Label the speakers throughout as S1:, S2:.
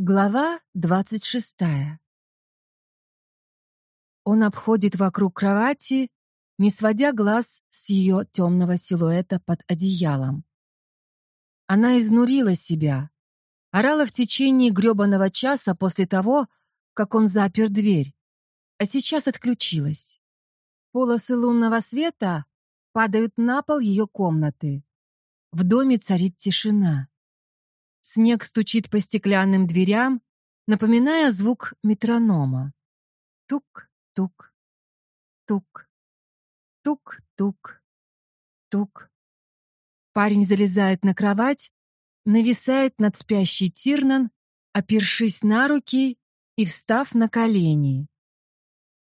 S1: Глава двадцать шестая. Он обходит вокруг кровати, не сводя глаз с ее темного силуэта под одеялом. Она изнурила себя, орала в течение грёбаного часа после того, как он запер дверь, а сейчас отключилась. Полосы лунного света падают на пол ее комнаты. В доме царит тишина. Снег стучит по стеклянным дверям, напоминая звук метронома. Тук-тук, тук, тук-тук, тук. Парень залезает на кровать, нависает над спящей Тирнан, опершись на руки и встав на колени.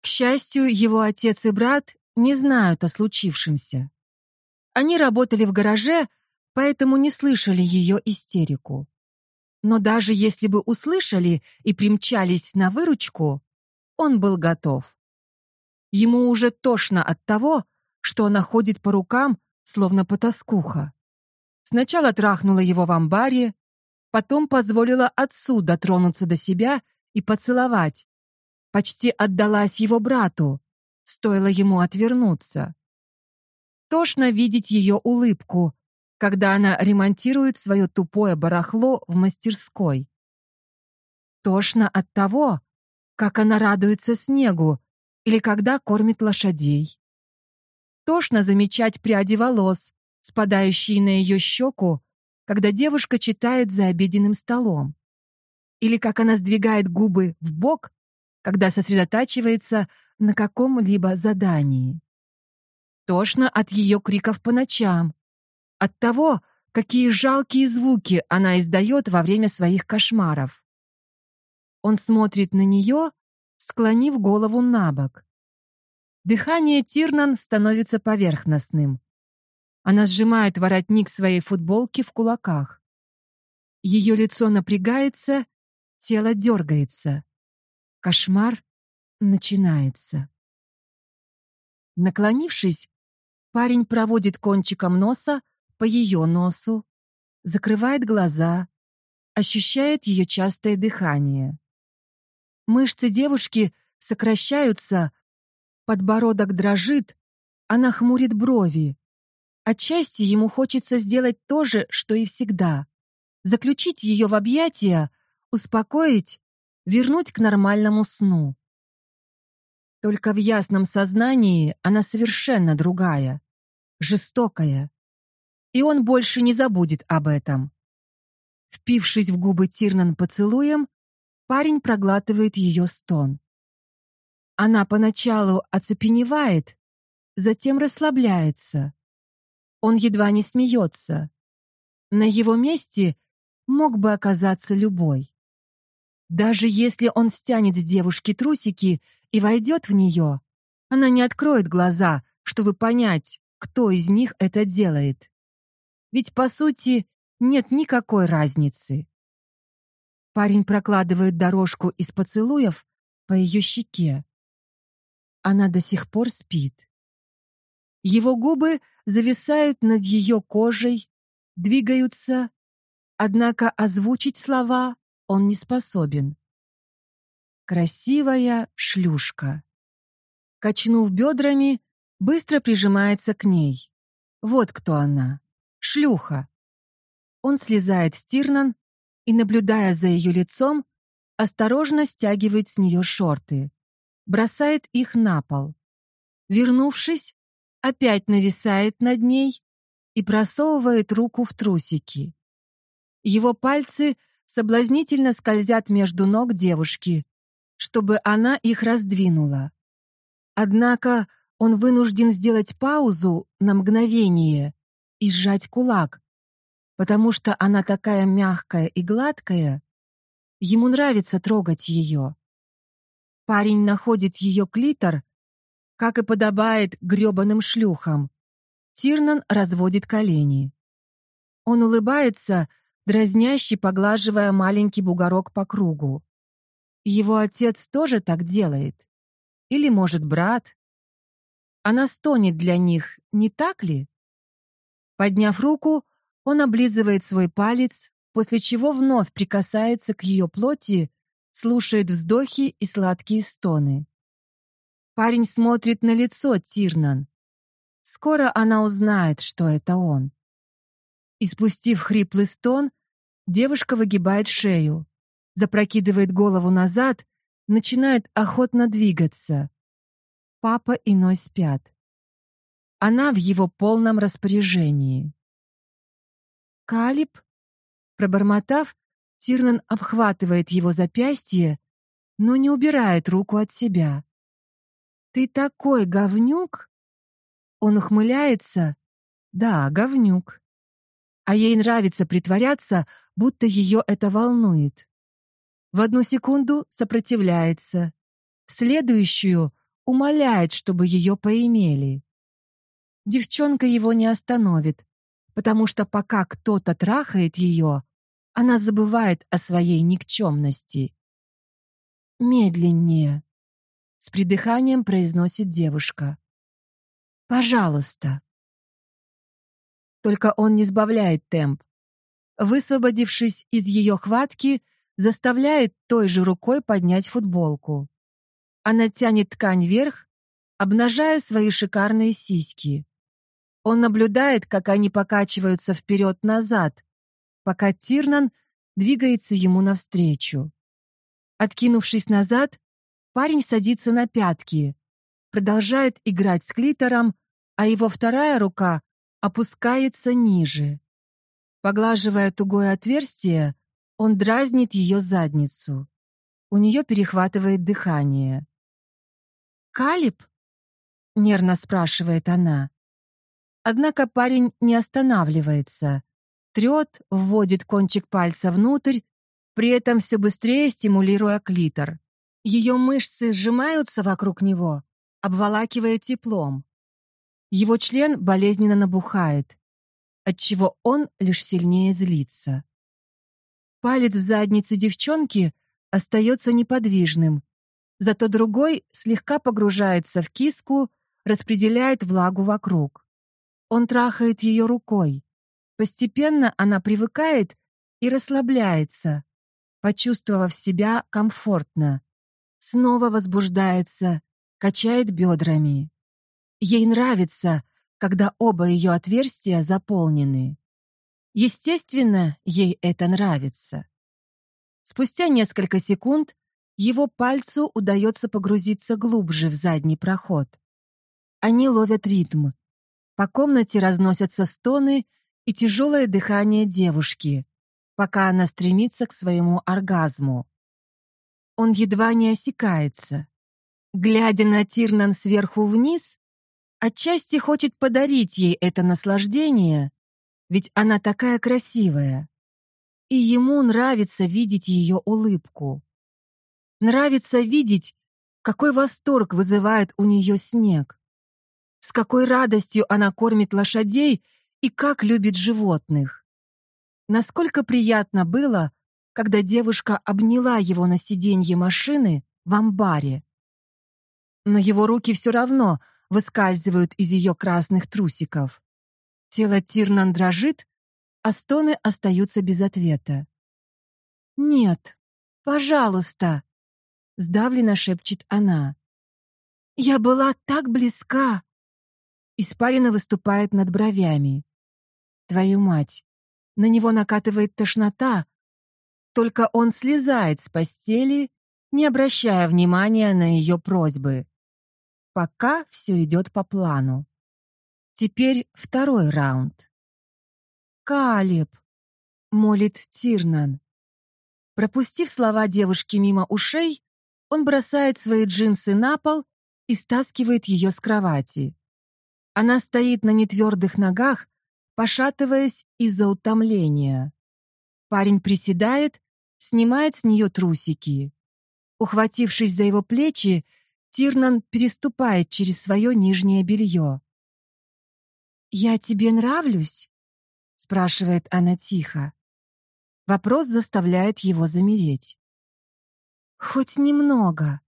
S1: К счастью, его отец и брат не знают о случившемся. Они работали в гараже, поэтому не слышали ее истерику. Но даже если бы услышали и примчались на выручку, он был готов. Ему уже тошно от того, что она ходит по рукам, словно потаскуха. Сначала трахнула его в амбаре, потом позволила отцу дотронуться до себя и поцеловать. Почти отдалась его брату, стоило ему отвернуться. Тошно видеть ее улыбку, когда она ремонтирует свое тупое барахло в мастерской. Тошно от того, как она радуется снегу или когда кормит лошадей. Тошно замечать пряди волос, спадающие на ее щеку, когда девушка читает за обеденным столом. Или как она сдвигает губы в бок, когда сосредотачивается на каком-либо задании. Тошно от ее криков по ночам, от того, какие жалкие звуки она издает во время своих кошмаров. Он смотрит на нее, склонив голову на бок. Дыхание Тирнан становится поверхностным. Она сжимает воротник своей футболки в кулаках. Ее лицо напрягается, тело дергается. Кошмар начинается. Наклонившись, парень проводит кончиком носа по ее носу, закрывает глаза, ощущает ее частое дыхание. Мышцы девушки сокращаются, подбородок дрожит, она хмурит брови. Отчасти ему хочется сделать то же, что и всегда. Заключить ее в объятия, успокоить, вернуть к нормальному сну. Только в ясном сознании она совершенно другая, жестокая, и он больше не забудет об этом. Впившись в губы Тирнан поцелуем, парень проглатывает ее стон. Она поначалу оцепеневает, затем расслабляется. Он едва не смеется. На его месте мог бы оказаться любой. Даже если он стянет с девушки трусики и войдет в нее, она не откроет глаза, чтобы понять, кто из них это делает. Ведь, по сути, нет никакой разницы. Парень прокладывает дорожку из поцелуев по ее щеке. Она до сих пор спит. Его губы зависают над ее кожей, двигаются, однако озвучить слова он не способен. Красивая шлюшка. Качнув бедрами, быстро прижимается к ней. Вот кто она. Шлюха. Он слезает с Тирнан и, наблюдая за ее лицом, осторожно стягивает с нее шорты, бросает их на пол. Вернувшись, опять нависает над ней и просовывает руку в трусики. Его пальцы соблазнительно скользят между ног девушки, чтобы она их раздвинула. Однако он вынужден сделать паузу на мгновение и сжать кулак, потому что она такая мягкая и гладкая. Ему нравится трогать ее. Парень находит ее клитор, как и подобает грёбаным шлюхам. Тирнан разводит колени. Он улыбается, дразняще поглаживая маленький бугорок по кругу. Его отец тоже так делает. Или, может, брат. Она стонет для них, не так ли? Подняв руку, он облизывает свой палец, после чего вновь прикасается к ее плоти, слушает вздохи и сладкие стоны. Парень смотрит на лицо Тирнан. Скоро она узнает, что это он. И спустив хриплый стон, девушка выгибает шею, запрокидывает голову назад, начинает охотно двигаться. Папа и Ной спят. Она в его полном распоряжении. «Калиб?» Пробормотав, Тирнан обхватывает его запястье, но не убирает руку от себя. «Ты такой говнюк?» Он ухмыляется. «Да, говнюк». А ей нравится притворяться, будто ее это волнует. В одну секунду сопротивляется, в следующую умоляет, чтобы ее поимели. Девчонка его не остановит, потому что пока кто-то трахает ее, она забывает о своей никчемности. «Медленнее», — с придыханием произносит девушка. «Пожалуйста». Только он не сбавляет темп. Высвободившись из ее хватки, заставляет той же рукой поднять футболку. Она тянет ткань вверх, обнажая свои шикарные сиськи. Он наблюдает, как они покачиваются вперед-назад, пока Тирнан двигается ему навстречу. Откинувшись назад, парень садится на пятки, продолжает играть с клитором, а его вторая рука опускается ниже. Поглаживая тугое отверстие, он дразнит ее задницу. У нее перехватывает дыхание. «Калиб?» — нервно спрашивает она. Однако парень не останавливается. Трет, вводит кончик пальца внутрь, при этом все быстрее стимулируя клитор. Ее мышцы сжимаются вокруг него, обволакивая теплом. Его член болезненно набухает, отчего он лишь сильнее злится. Палец в заднице девчонки остается неподвижным, зато другой слегка погружается в киску, распределяет влагу вокруг. Он трахает ее рукой. Постепенно она привыкает и расслабляется, почувствовав себя комфортно. Снова возбуждается, качает бедрами. Ей нравится, когда оба ее отверстия заполнены. Естественно, ей это нравится. Спустя несколько секунд его пальцу удается погрузиться глубже в задний проход. Они ловят ритм, по комнате разносятся стоны и тяжелое дыхание девушки, пока она стремится к своему оргазму. Он едва не осекается. Глядя на Тирнан сверху вниз, отчасти хочет подарить ей это наслаждение, ведь она такая красивая. И ему нравится видеть ее улыбку. Нравится видеть, какой восторг вызывает у нее снег. С какой радостью она кормит лошадей и как любит животных. Насколько приятно было, когда девушка обняла его на сиденье машины в амбаре. Но его руки все равно выскальзывают из ее красных трусиков. Тело Тирнан дрожит, а стоны остаются без ответа. «Нет, пожалуйста», — сдавленно шепчет она. «Я была так близка!» Испарина выступает над бровями. Твою мать, на него накатывает тошнота, только он слезает с постели, не обращая внимания на ее просьбы. Пока все идет по плану. Теперь второй раунд. «Калиб!» — молит Тирнан. Пропустив слова девушки мимо ушей, он бросает свои джинсы на пол и стаскивает ее с кровати. Она стоит на нетвердых ногах, пошатываясь из-за утомления. Парень приседает, снимает с нее трусики. Ухватившись за его плечи, Тирнан переступает через свое нижнее белье. «Я тебе нравлюсь?» — спрашивает она тихо. Вопрос заставляет его замереть. «Хоть немного».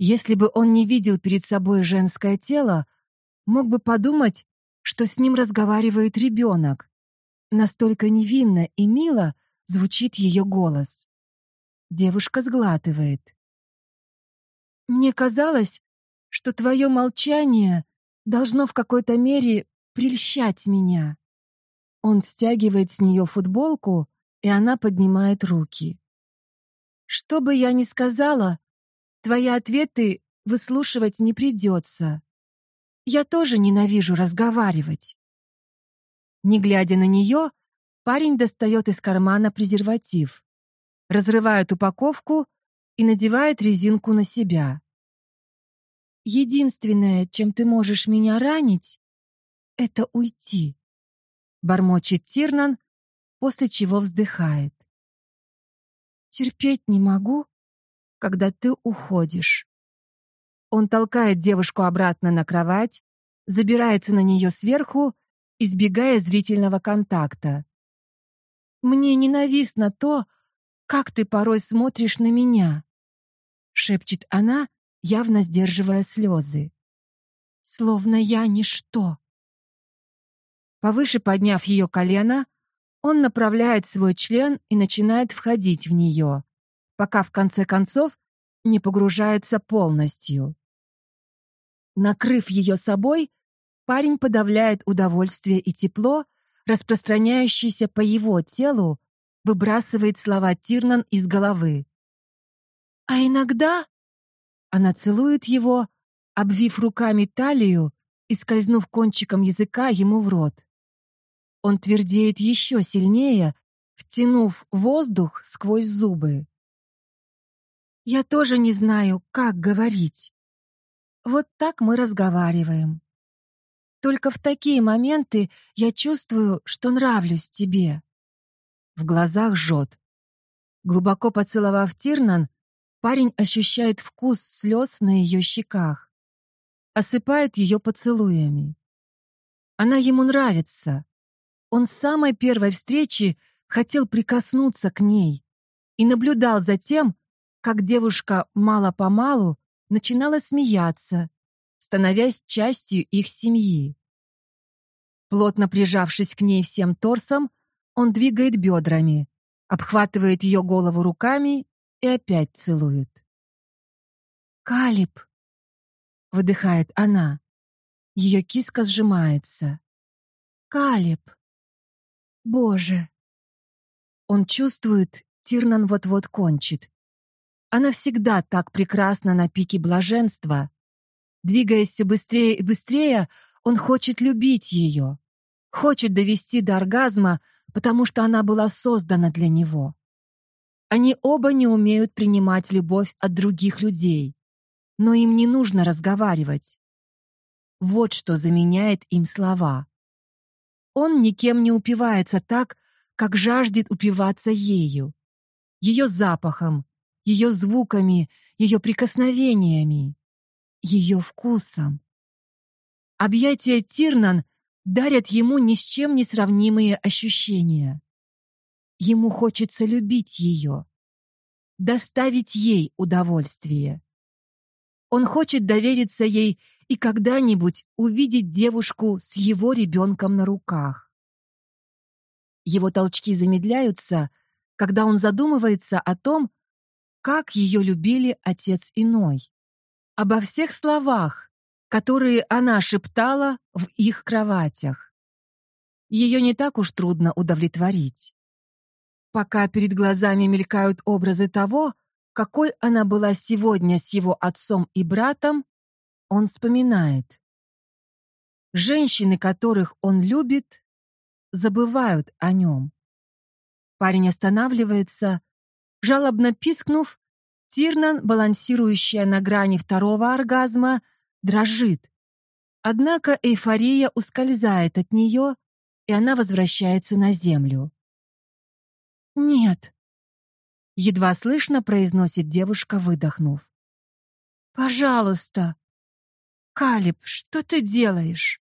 S1: Если бы он не видел перед собой женское тело, мог бы подумать, что с ним разговаривает ребенок. Настолько невинно и мило звучит ее голос. Девушка сглатывает. «Мне казалось, что твое молчание должно в какой-то мере прельщать меня». Он стягивает с нее футболку, и она поднимает руки. «Что бы я ни сказала, твои ответы выслушивать не придется. Я тоже ненавижу разговаривать». Не глядя на нее, парень достает из кармана презерватив, разрывает упаковку и надевает резинку на себя. «Единственное, чем ты можешь меня ранить, это уйти», — бормочет Тирнан, после чего вздыхает. «Терпеть не могу, когда ты уходишь». Он толкает девушку обратно на кровать, забирается на нее сверху избегая зрительного контакта. «Мне ненавистно то, как ты порой смотришь на меня», шепчет она, явно сдерживая слезы. «Словно я ничто». Повыше подняв ее колено, он направляет свой член и начинает входить в нее, пока в конце концов не погружается полностью. Накрыв ее собой, Парень подавляет удовольствие и тепло, распространяющееся по его телу, выбрасывает слова Тирнан из головы. А иногда она целует его, обвив руками талию и скользнув кончиком языка ему в рот. Он твердеет еще сильнее, втянув воздух сквозь зубы. Я тоже не знаю, как говорить. Вот так мы разговариваем. Только в такие моменты я чувствую, что нравлюсь тебе. В глазах жжет. Глубоко поцеловав Тирнан, парень ощущает вкус слез на ее щеках. Осыпает ее поцелуями. Она ему нравится. Он с самой первой встречи хотел прикоснуться к ней и наблюдал за тем, как девушка мало-помалу начинала смеяться, становясь частью их семьи. Плотно прижавшись к ней всем торсом, он двигает бедрами, обхватывает ее голову руками и опять целует. «Калиб!» — выдыхает она. Ее киска сжимается. «Калиб! Боже!» Он чувствует, Тирнан вот-вот кончит. Она всегда так прекрасна на пике блаженства, Двигаясь все быстрее и быстрее, он хочет любить ее. Хочет довести до оргазма, потому что она была создана для него. Они оба не умеют принимать любовь от других людей, но им не нужно разговаривать. Вот что заменяет им слова. Он никем не упивается так, как жаждет упиваться ею. Ее запахом, ее звуками, ее прикосновениями ее вкусом. Объятия Тирнан дарят ему ни с чем не сравнимые ощущения. Ему хочется любить ее, доставить ей удовольствие. Он хочет довериться ей и когда-нибудь увидеть девушку с его ребенком на руках. Его толчки замедляются, когда он задумывается о том, как ее любили отец иной обо всех словах, которые она шептала в их кроватях. Ее не так уж трудно удовлетворить. Пока перед глазами мелькают образы того, какой она была сегодня с его отцом и братом, он вспоминает. Женщины, которых он любит, забывают о нем. Парень останавливается, жалобно пискнув, Тирнан, балансирующая на грани второго оргазма, дрожит. Однако эйфория ускользает от нее, и она возвращается на землю. «Нет», — едва слышно произносит девушка, выдохнув. «Пожалуйста! Калиб, что ты делаешь?»